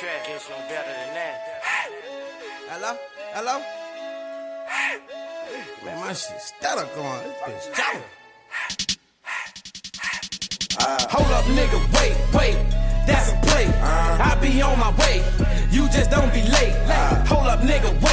track gets no better than that. Hello? Hello? Man, my shit stutter going. This bitch jumping. Uh, Hold up, nigga, wait, wait. That's a play. Uh-huh. I be on my way. You just don't be late. Uh-huh. Hold up, nigga, wait, wait.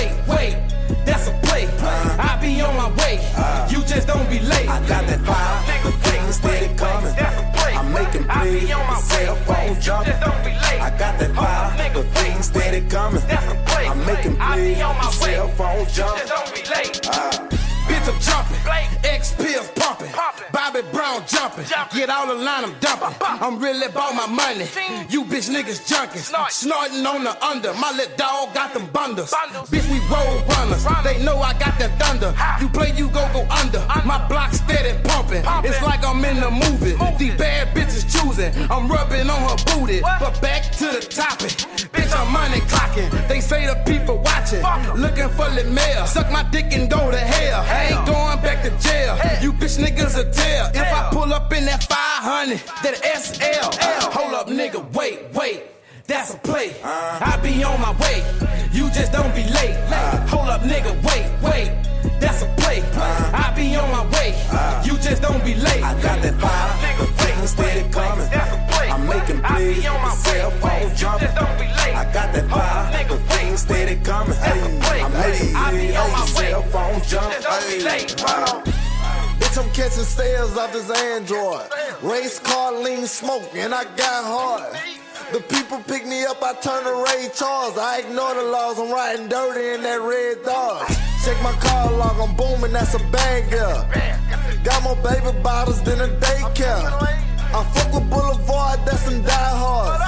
Things coming. Play. I'm making I on my way. cell phone jumping. don't be late. Ah, bitch, I'm jumping. X pills pumping. Bobby Brown jumping. Get all the line, I'm dumping. I'm really about my money. You bitch niggas junkies. Snort. Snorting on the under. My little dog got them bundles. Bitch, we roll runners. They know I got that thunder. You play, you go go under. My block steady pumping. It's like I'm in the movie. These bad bitches choosing. I'm rubbing on her booty. But back to the topic. Bitch, I'm money clocking. They say the people watching. Looking for the mail. Suck my dick and go to hell. I ain't going back to jail. You bitch niggas a tell. If I pull up in that 500, that SL. Hold up, nigga, wait, wait. That's a play. Uh-huh. I be on my way. You just don't be late. Uh-huh. Hold up, nigga, wait, wait. That's a play. Uh-huh. I be on my way. You just don't be late. I got that fire, Nigga, things steady coming. That's a play. I'm making plays, on my cell way. phone jumping. just don't be late. I got that fire, jumping. just don't be late. Bitch, I'm catching sales off this Android. Race car, lean smoke, and I got hard. The people pick me up, I turn to Ray Charles. I ignore the laws, I'm riding dirty in that red Dodge. Check my car log, I'm booming, that's a bang girl. Got more baby bottles than a daycare. I fuck with Boulevard, that's some diehards.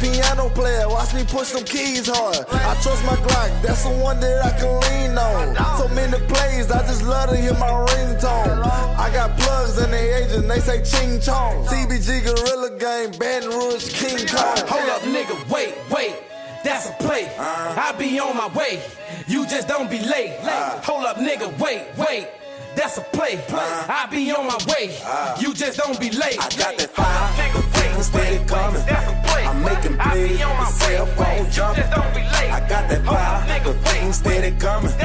Piano player, watch me push some keys hard. I trust my Glock, that's the one that I can lean on. So many plays, I just love to hear my ringtone. I got plugs and they agents, they say ching chong. TBG Gorilla Game, Baton Rouge, King Kong. Hold up, nigga, wait, wait. That's a play. Uh-huh. I be on my way. You just don't be late. Uh-huh. Hold up, nigga, wait, wait. That's a play. Uh-huh. I be on my way. You just don't be late. I got that fire, things steady coming. That's a play. I'm making I plays, be on my cell way. phone You jumping. just don't be late. I got that fire, nigga, wait. steady coming.